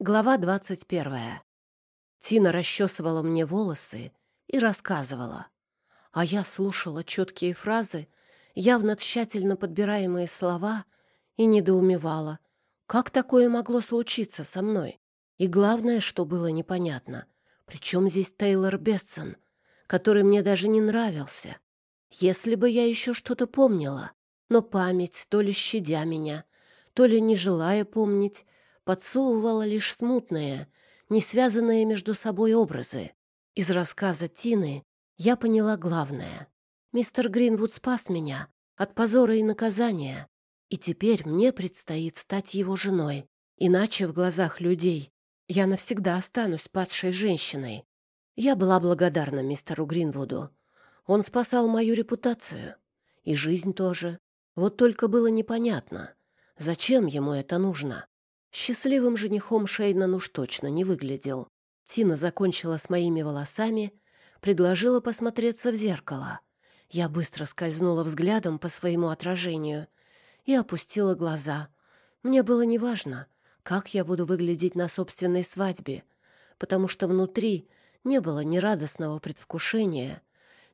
Глава двадцать первая. Тина расчесывала мне волосы и рассказывала. А я слушала четкие фразы, явно тщательно подбираемые слова, и недоумевала, как такое могло случиться со мной. И главное, что было непонятно, причем здесь Тейлор Бессон, который мне даже не нравился. Если бы я еще что-то помнила, но память, то ли щадя меня, то ли не желая помнить, подсовывала лишь смутные, не связанные между собой образы. Из рассказа Тины я поняла главное. Мистер Гринвуд спас меня от позора и наказания, и теперь мне предстоит стать его женой. Иначе в глазах людей я навсегда останусь падшей женщиной. Я была благодарна мистеру Гринвуду. Он спасал мою репутацию. И жизнь тоже. Вот только было непонятно, зачем ему это нужно. Счастливым женихом Шейнан уж точно не выглядел. Тина закончила с моими волосами, предложила посмотреться в зеркало. Я быстро скользнула взглядом по своему отражению и опустила глаза. Мне было неважно, как я буду выглядеть на собственной свадьбе, потому что внутри не было ни радостного предвкушения,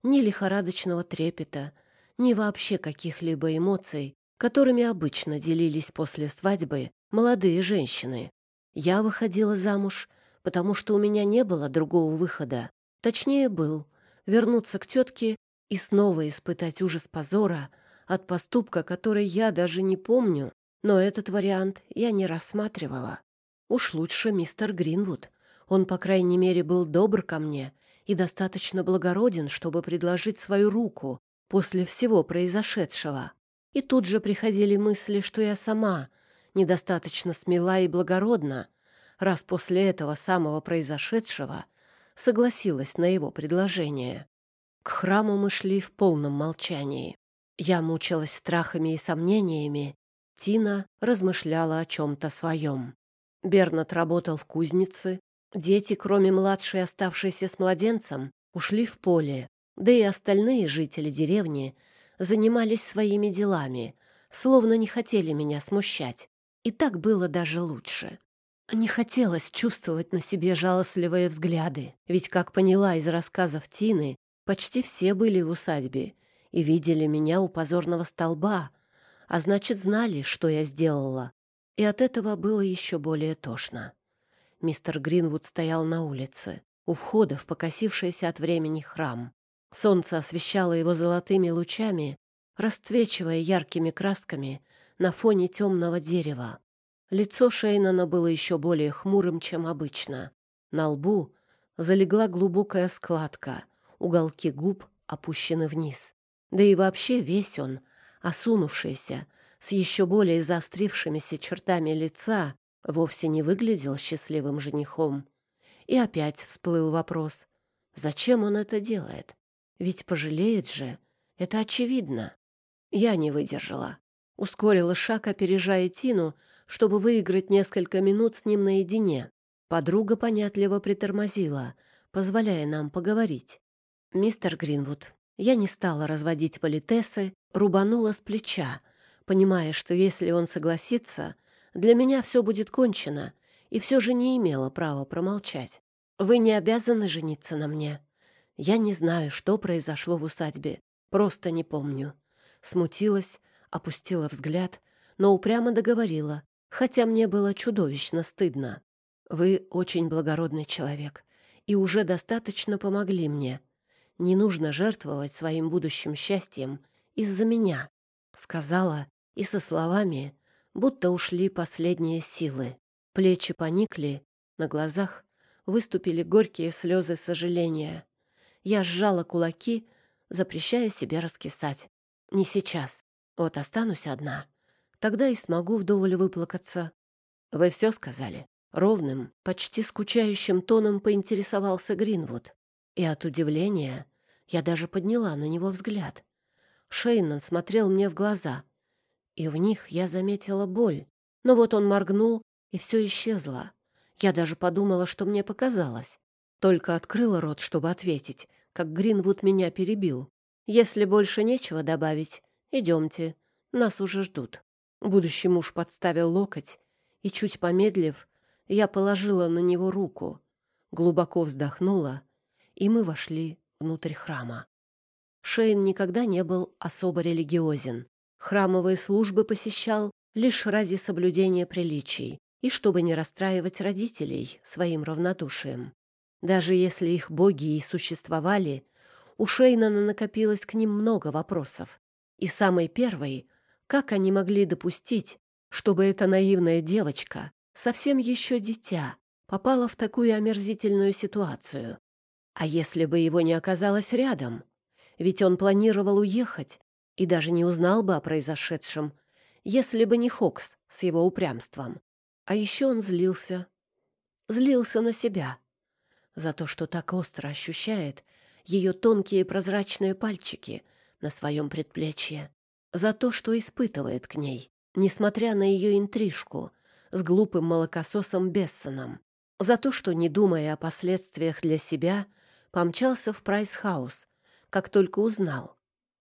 ни лихорадочного трепета, ни вообще каких-либо эмоций, которыми обычно делились после свадьбы молодые женщины. Я выходила замуж, потому что у меня не было другого выхода. Точнее, был вернуться к тетке и снова испытать ужас позора от поступка, который я даже не помню, но этот вариант я не рассматривала. Уж лучше мистер Гринвуд. Он, по крайней мере, был добр ко мне и достаточно благороден, чтобы предложить свою руку после всего произошедшего. И тут же приходили мысли, что я сама — недостаточно смела и благородна, раз после этого самого произошедшего согласилась на его предложение. К храму мы шли в полном молчании. Я мучилась страхами и сомнениями. Тина размышляла о чем-то своем. Бернат работал в кузнице. Дети, кроме младшей, оставшейся с младенцем, ушли в поле. Да и остальные жители деревни занимались своими делами, словно не хотели меня смущать. И так было даже лучше. Не хотелось чувствовать на себе жалостливые взгляды, ведь, как поняла из рассказов Тины, почти все были в усадьбе и видели меня у позорного столба, а значит, знали, что я сделала. И от этого было еще более тошно. Мистер Гринвуд стоял на улице, у входа в покосившийся от времени храм. Солнце освещало его золотыми лучами, расцвечивая яркими красками на фоне темного дерева. Лицо Шейнана было еще более хмурым, чем обычно. На лбу залегла глубокая складка, уголки губ опущены вниз. Да и вообще весь он, осунувшийся, с еще более заострившимися чертами лица, вовсе не выглядел счастливым женихом. И опять всплыл вопрос, зачем он это делает? Ведь пожалеет же, это очевидно. Я не выдержала. Ускорила шаг, опережая Тину, чтобы выиграть несколько минут с ним наедине. Подруга понятливо притормозила, позволяя нам поговорить. «Мистер Гринвуд, я не стала разводить политесы, рубанула с плеча, понимая, что если он согласится, для меня все будет кончено, и все же не имела права промолчать. Вы не обязаны жениться на мне. Я не знаю, что произошло в усадьбе, просто не помню». Смутилась, опустила взгляд, но упрямо договорила, хотя мне было чудовищно стыдно. Вы очень благородный человек и уже достаточно помогли мне. Не нужно жертвовать своим будущим счастьем из-за меня, сказала, и со словами, будто ушли последние силы. Плечи поникли, на глазах выступили горькие слезы сожаления. Я сжала кулаки, запрещая себе раскисать. Не сейчас. Вот останусь одна, тогда и смогу вдоволь выплакаться. Вы все сказали. Ровным, почти скучающим тоном поинтересовался Гринвуд. И от удивления я даже подняла на него взгляд. Шейнан смотрел мне в глаза, и в них я заметила боль. Но вот он моргнул, и все исчезло. Я даже подумала, что мне показалось. Только открыла рот, чтобы ответить, как Гринвуд меня перебил. Если больше нечего добавить, Идемте, нас уже ждут. Будущий муж подставил локоть и, чуть помедлив, я положила на него руку, глубоко вздохнула, и мы вошли внутрь храма. Шейн никогда не был особо религиозен. Храмовые службы посещал лишь ради соблюдения приличий и чтобы не расстраивать родителей своим равнодушием. Даже если их боги и существовали, у Шейнана накопилось к ним много вопросов. И самый первый — как они могли допустить, чтобы эта наивная девочка, совсем еще дитя, попала в такую омерзительную ситуацию? А если бы его не оказалось рядом? Ведь он планировал уехать и даже не узнал бы о произошедшем, если бы не Хокс с его упрямством. А еще он злился. Злился на себя. За то, что так остро ощущает ее тонкие прозрачные пальчики на своем предплечье. За то, что испытывает к ней, несмотря на ее интрижку с глупым молокососом Бессоном. За то, что, не думая о последствиях для себя, помчался в Прайс-хаус, как только узнал.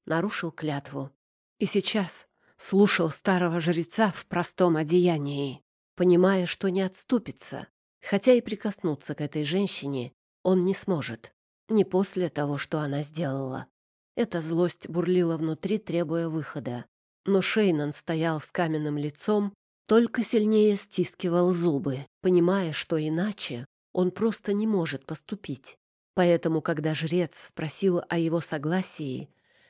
Нарушил клятву. И сейчас слушал старого жреца в простом одеянии, понимая, что не отступится, хотя и прикоснуться к этой женщине он не сможет, не после того, что она сделала. Эта злость бурлила внутри, требуя выхода. Но Шейнан стоял с каменным лицом, только сильнее стискивал зубы, понимая, что иначе он просто не может поступить. Поэтому, когда жрец спросил о его согласии,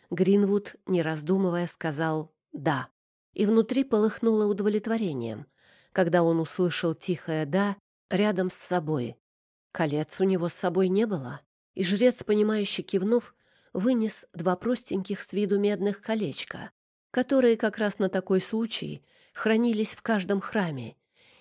Гринвуд, не раздумывая, сказал «да». И внутри полыхнуло удовлетворением, когда он услышал тихое «да» рядом с собой. Колец у него с собой не было, и жрец, понимающе кивнув, вынес два простеньких с виду медных колечка, которые как раз на такой случай хранились в каждом храме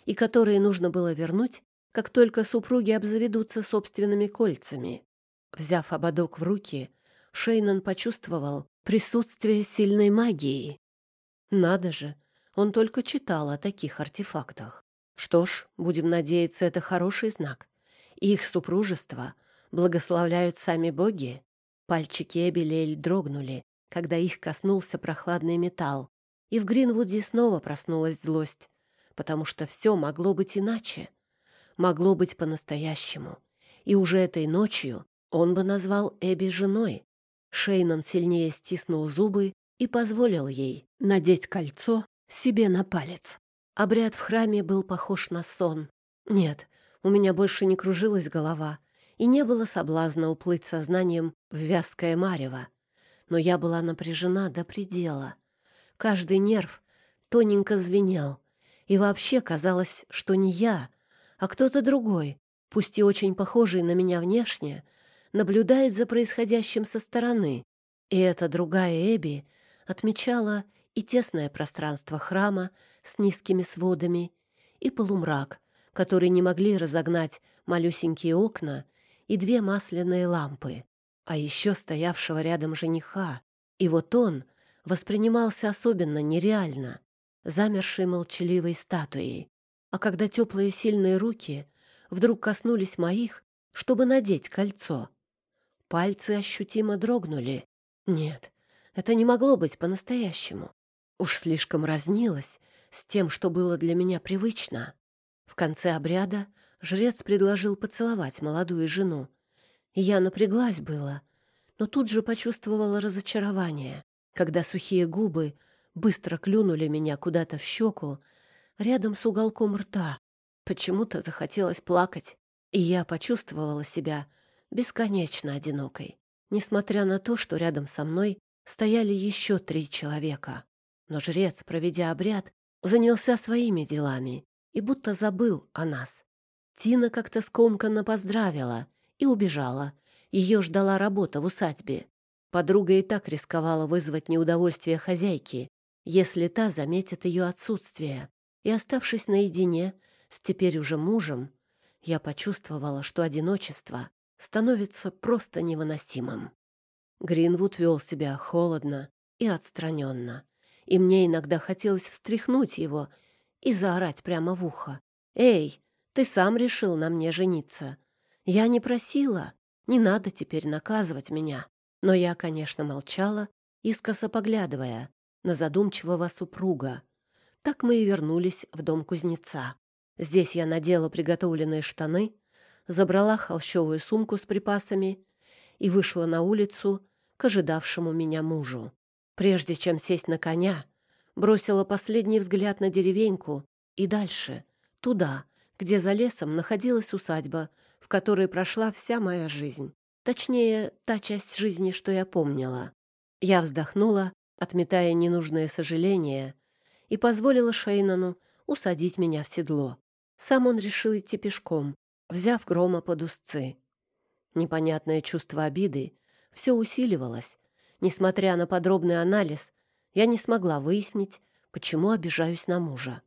и которые нужно было вернуть, как только супруги обзаведутся собственными кольцами. Взяв ободок в руки, Шейнан почувствовал присутствие сильной магии. Надо же, он только читал о таких артефактах. Что ж, будем надеяться, это хороший знак. Их супружество благословляют сами боги. Пальчики Эбелель дрогнули, когда их коснулся прохладный металл. И в Гринвуде снова проснулась злость, потому что все могло быть иначе. Могло быть по-настоящему. И уже этой ночью он бы назвал Эбби женой. Шейнан сильнее стиснул зубы и позволил ей надеть кольцо себе на палец. Обряд в храме был похож на сон. Нет, у меня больше не кружилась голова, и не было соблазна уплыть сознанием в вязкое марево. Но я была напряжена до предела. Каждый нерв тоненько звенел, и вообще казалось, что не я, а кто-то другой, пусть и очень похожий на меня внешне, наблюдает за происходящим со стороны. И эта другая Эбби отмечала и тесное пространство храма с низкими сводами, и полумрак, который не могли разогнать малюсенькие окна и две масляные лампы, а еще стоявшего рядом жениха. И вот он воспринимался особенно нереально, замершей молчаливой статуей. А когда теплые сильные руки вдруг коснулись моих, чтобы надеть кольцо, пальцы ощутимо дрогнули. Нет, это не могло быть по-настоящему. Уж слишком разнилось с тем, что было для меня привычно. В конце обряда жрец предложил поцеловать молодую жену. я напряглась было, но тут же почувствовала разочарование, когда сухие губы быстро клюнули меня куда-то в щеку, рядом с уголком рта. Почему-то захотелось плакать, и я почувствовала себя бесконечно одинокой, несмотря на то, что рядом со мной стояли еще три человека. Но жрец, проведя обряд, занялся своими делами и будто забыл о нас. Тина как-то скомканно поздравила и убежала. Ее ждала работа в усадьбе. Подруга и так рисковала вызвать неудовольствие хозяйки, если та заметит ее отсутствие. И, оставшись наедине с теперь уже мужем, я почувствовала, что одиночество становится просто невыносимым. Гринвуд вел себя холодно и отстраненно, и мне иногда хотелось встряхнуть его и заорать прямо в ухо. «Эй, ты сам решил на мне жениться. Я не просила, не надо теперь наказывать меня». Но я, конечно, молчала, искоса поглядывая на задумчивого супруга. Так мы и вернулись в дом кузнеца. Здесь я надела приготовленные штаны, забрала холщовую сумку с припасами и вышла на улицу к ожидавшему меня мужу. Прежде чем сесть на коня, бросила последний взгляд на деревеньку и дальше, туда, где за лесом находилась усадьба, в которой прошла вся моя жизнь. Точнее, та часть жизни, что я помнила. Я вздохнула, отметая ненужные сожаления, и позволила Шейнану усадить меня в седло. Сам он решил идти пешком, взяв грома под узцы. Непонятное чувство обиды все усиливалось. Несмотря на подробный анализ, я не смогла выяснить, почему обижаюсь на мужа.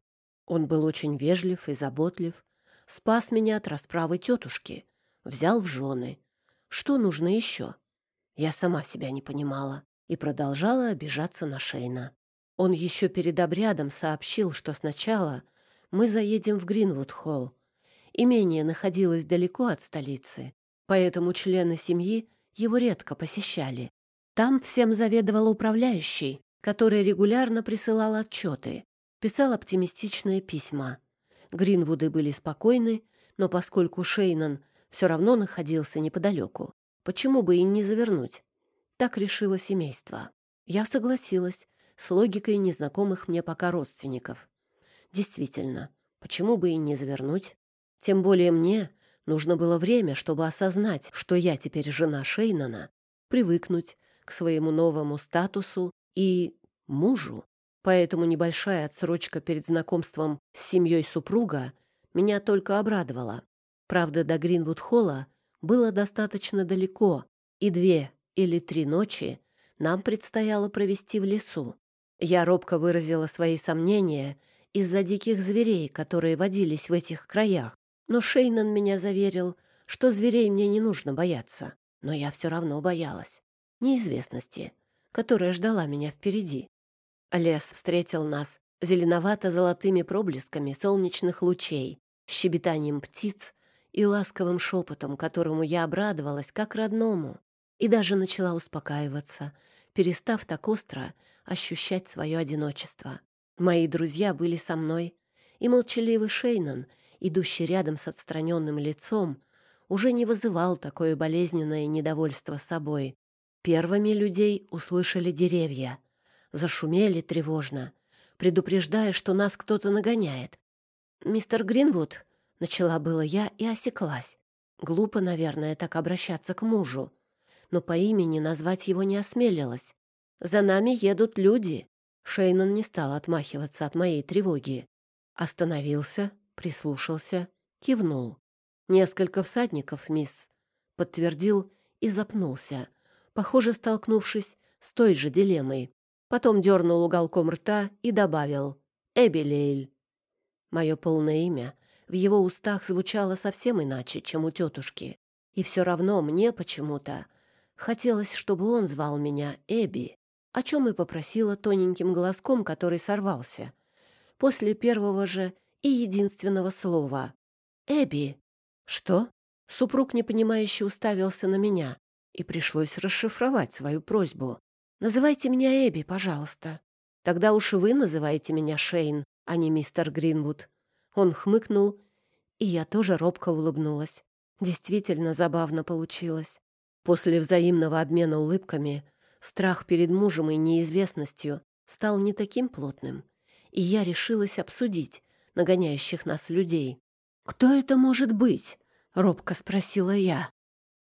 Он был очень вежлив и заботлив, спас меня от расправы тетушки, взял в жены. Что нужно еще? Я сама себя не понимала и продолжала обижаться на Шейна. Он еще перед обрядом сообщил, что сначала мы заедем в Гринвуд-холл. Имение находилось далеко от столицы, поэтому члены семьи его редко посещали. Там всем заведовал управляющий, который регулярно присылал отчеты, писал оптимистичные письма. Гринвуды были спокойны, но поскольку Шейнан все равно находился неподалеку, почему бы и не завернуть? Так решило семейство. Я согласилась с логикой незнакомых мне пока родственников. Действительно, почему бы и не завернуть? Тем более мне нужно было время, чтобы осознать, что я теперь жена Шейнана, привыкнуть к своему новому статусу и мужу. Поэтому небольшая отсрочка перед знакомством с семьей супруга меня только обрадовала. Правда, до Гринвуд-холла было достаточно далеко, и две или три ночи нам предстояло провести в лесу. Я робко выразила свои сомнения из-за диких зверей, которые водились в этих краях. Но Шейнан меня заверил, что зверей мне не нужно бояться. Но я все равно боялась. Неизвестности, которая ждала меня впереди. Лес встретил нас зеленовато-золотыми проблесками солнечных лучей, щебетанием птиц и ласковым шепотом, которому я обрадовалась как родному и даже начала успокаиваться, перестав так остро ощущать свое одиночество. Мои друзья были со мной, и молчаливый Шейнан, идущий рядом с отстраненным лицом, уже не вызывал такое болезненное недовольство собой. Первыми людей услышали деревья, зашумели тревожно, предупреждая, что нас кто-то нагоняет. «Мистер Гринвуд», — начала было я и осеклась. Глупо, наверное, так обращаться к мужу но по имени назвать его не осмелилась. «За нами едут люди!» Шейнон не стал отмахиваться от моей тревоги. Остановился, прислушался, кивнул. «Несколько всадников, мисс», — подтвердил и запнулся, похоже, столкнувшись с той же дилеммой. Потом дернул уголком рта и добавил «Эбелейль». Мое полное имя в его устах звучало совсем иначе, чем у тетушки. И все равно мне почему-то Хотелось, чтобы он звал меня Эбби, о чем и попросила тоненьким голоском, который сорвался. После первого же и единственного слова. «Эбби!» «Что?» Супруг непонимающе уставился на меня, и пришлось расшифровать свою просьбу. «Называйте меня Эбби, пожалуйста». «Тогда уж и вы называете меня Шейн, а не мистер Гринвуд». Он хмыкнул, и я тоже робко улыбнулась. Действительно забавно получилось. После взаимного обмена улыбками страх перед мужем и неизвестностью стал не таким плотным, и я решилась обсудить нагоняющих нас людей. «Кто это может быть?» — робко спросила я.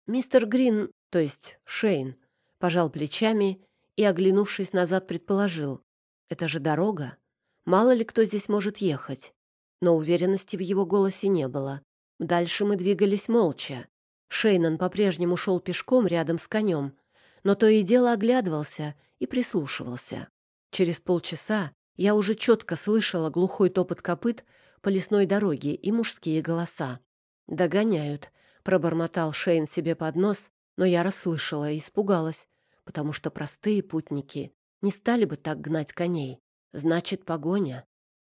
Мистер Грин, то есть Шейн, пожал плечами и, оглянувшись назад, предположил. «Это же дорога. Мало ли кто здесь может ехать». Но уверенности в его голосе не было. Дальше мы двигались молча. Шейнан по-прежнему шел пешком рядом с конем, но то и дело оглядывался и прислушивался. Через полчаса я уже четко слышала глухой топот копыт по лесной дороге и мужские голоса. «Догоняют», — пробормотал Шейн себе под нос, но я расслышала и испугалась, потому что простые путники не стали бы так гнать коней. Значит, погоня.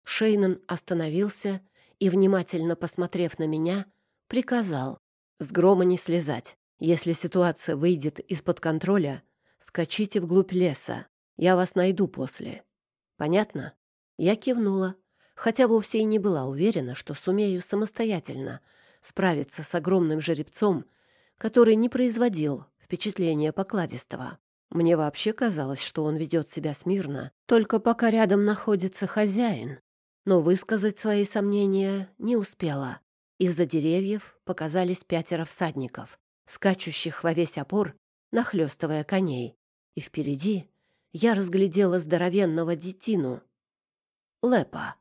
Шейнан остановился и, внимательно посмотрев на меня, приказал. С грома не слезать. Если ситуация выйдет из-под контроля, скачите вглубь леса. Я вас найду после. Понятно? Я кивнула, хотя вовсе и не была уверена, что сумею самостоятельно справиться с огромным жеребцом, который не производил впечатления покладистого. Мне вообще казалось, что он ведет себя смирно, только пока рядом находится хозяин. Но высказать свои сомнения не успела. Из-за деревьев показались пятеро всадников, скачущих во весь опор, нахлёстывая коней. И впереди я разглядела здоровенного детину. Лепа.